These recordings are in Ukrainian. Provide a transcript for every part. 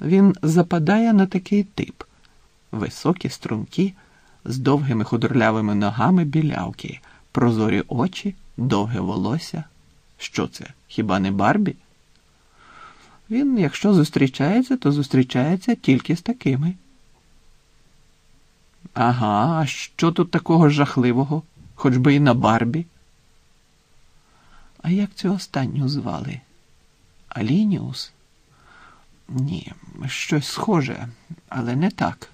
Він западає на такий тип: високі струнки з довгими худорлявими ногами білявки, прозорі очі, довге волосся. Що це? Хіба не Барбі? Він, якщо зустрічається, то зустрічається тільки з такими. Ага, а що тут такого жахливого, хоч би і на Барбі? А як цю останню звали? Алініус? Ні, щось схоже, але не так.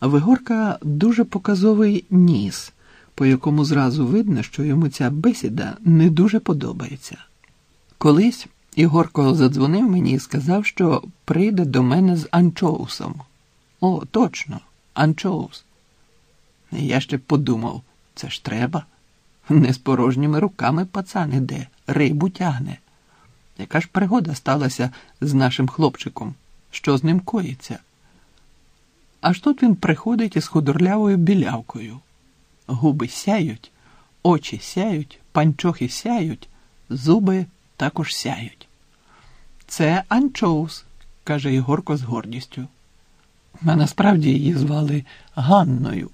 Вигорка дуже показовий ніс, по якому зразу видно, що йому ця бесіда не дуже подобається. Колись Ігорко задзвонив мені і сказав, що прийде до мене з анчоусом. О, точно, анчоус. Я ще подумав, це ж треба. Не з порожніми руками пацан іде, рибу тягне. Яка ж пригода сталася з нашим хлопчиком? Що з ним коїться? Аж тут він приходить із худорлявою білявкою. Губи сяють, очі сяють, панчохи сяють, зуби також сяють. Це анчоус, каже Ігорко з гордістю. А насправді її звали Ганною.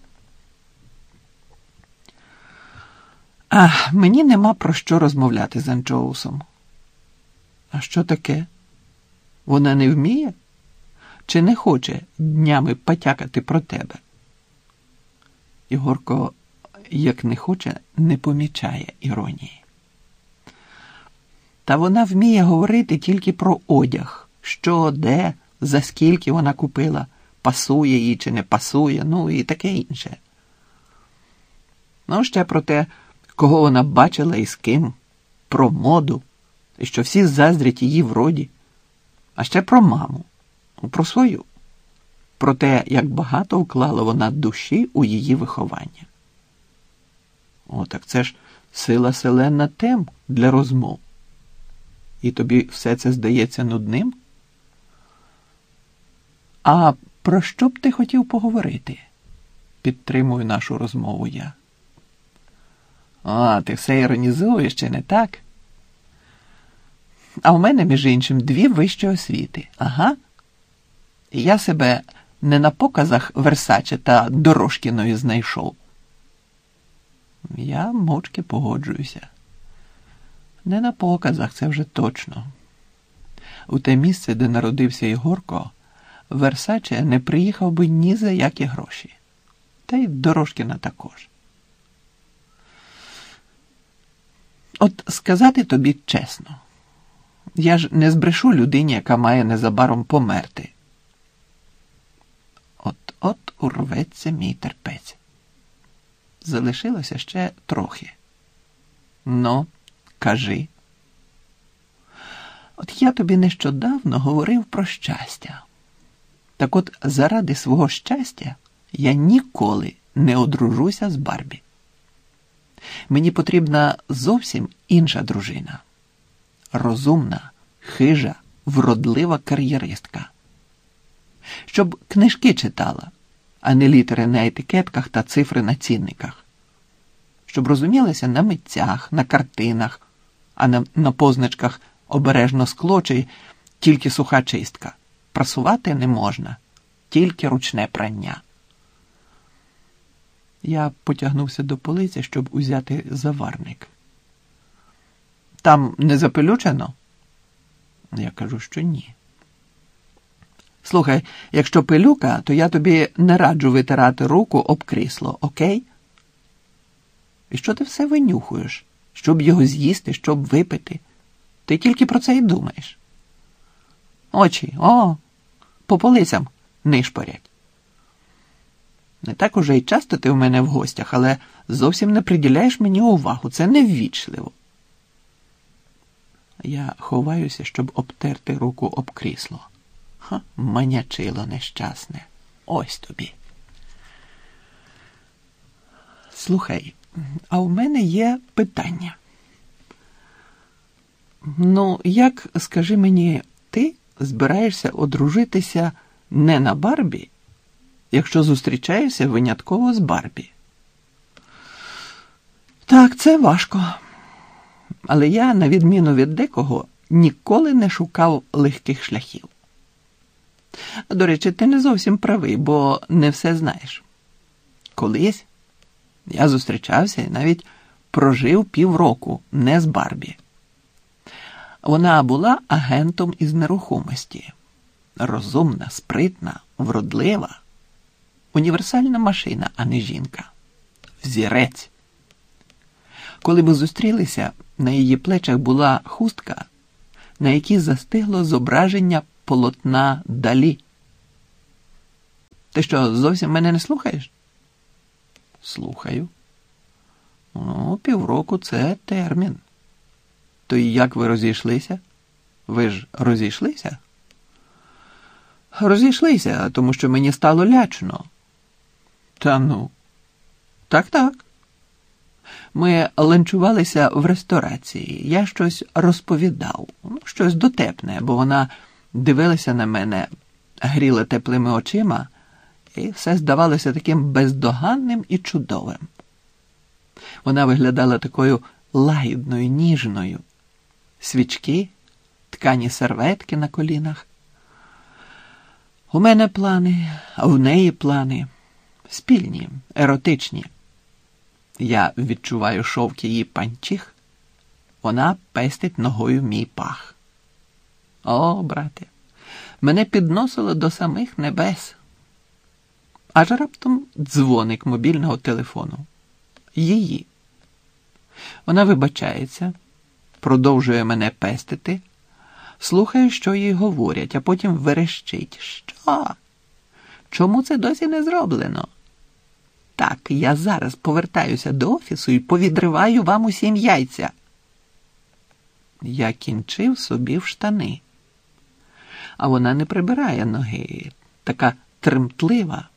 А мені нема про що розмовляти з анчоусом. А що таке? Вона не вміє? Чи не хоче днями потякати про тебе? Ігорко, як не хоче, не помічає іронії. Та вона вміє говорити тільки про одяг, що, де, за скільки вона купила, пасує їй чи не пасує, ну і таке інше. Ну, ще про те, кого вона бачила і з ким, про моду, і що всі заздрять її вроді, а ще про маму, про свою, про те, як багато вклала вона душі у її виховання. О, так це ж сила селена тем для розмов. І тобі все це здається нудним? А про що б ти хотів поговорити? Підтримую нашу розмову я. А, ти все іронізуєш, чи не так? А в мене, між іншим, дві вищі освіти. Ага. Я себе не на показах Версаче та Дорошкіної знайшов. Я мовчки погоджуюся. Не на показах, це вже точно. У те місце, де народився Ігорко, Версаче не приїхав би ні за які гроші. Та й Дорошкіна також. От сказати тобі чесно, я ж не збрешу людині, яка має незабаром померти. От-от урветься мій терпець. Залишилося ще трохи. Ну, кажи. От я тобі нещодавно говорив про щастя. Так от заради свого щастя я ніколи не одружуся з Барбі. Мені потрібна зовсім інша дружина. Розумна, хижа, вродлива кар'єристка. Щоб книжки читала, а не літери на етикетках та цифри на цінниках. Щоб розумілася на митцях, на картинах, а не на позначках обережно скло чи тільки суха чистка. Прасувати не можна, тільки ручне прання. Я потягнувся до полиці, щоб узяти заварник. Там не запелючено? Я кажу, що ні. Слухай, якщо пилюка, то я тобі не раджу витирати руку об крісло, окей? І що ти все винюхуєш? Щоб його з'їсти, щоб випити? Ти тільки про це і думаєш. Очі, о, по полицям нишпорять. Не так уже й часто ти в мене в гостях, але зовсім не приділяєш мені увагу. Це неввічливо. Я ховаюся, щоб обтерти руку об крісло. Ха, манячило нещасне. Ось тобі. Слухай, а в мене є питання. Ну, як, скажи мені, ти збираєшся одружитися не на Барбі, якщо зустрічаєшся винятково з Барбі? Так, це важко. Але я, на відміну від декого, ніколи не шукав легких шляхів. До речі, ти не зовсім правий, бо не все знаєш. Колись я зустрічався і навіть прожив півроку не з Барбі. Вона була агентом із нерухомості, розумна, спритна, вродлива, універсальна машина, а не жінка, взірець. Коли ми зустрілися, на її плечах була хустка, на якій застигло зображення полотна далі. Ти що, зовсім мене не слухаєш? Слухаю. Ну, півроку це термін. То і як ви розійшлися? Ви ж розійшлися? Розійшлися, тому що мені стало лячно. Та ну, так, так. Ми ланчувалися в ресторації. Я щось розповідав, ну, щось дотепне, бо вона дивилася на мене, гріла теплими очима, і все здавалося таким бездоганним і чудовим. Вона виглядала такою лагідною, ніжною, свічки, ткані серветки на колінах. У мене плани, а в неї плани спільні, еротичні. Я відчуваю шовк її панчіх, вона пестить ногою мій пах. О, брате, мене підносило до самих небес. Аж раптом дзвоник мобільного телефону. Її. Вона вибачається, продовжує мене пестити, слухає, що їй говорять, а потім верещить. Що? Чому це досі не зроблено? Так, я зараз повертаюся до офісу і повідриваю вам усім яйця. Я кінчив собі в штани, а вона не прибирає ноги, така тремтлива.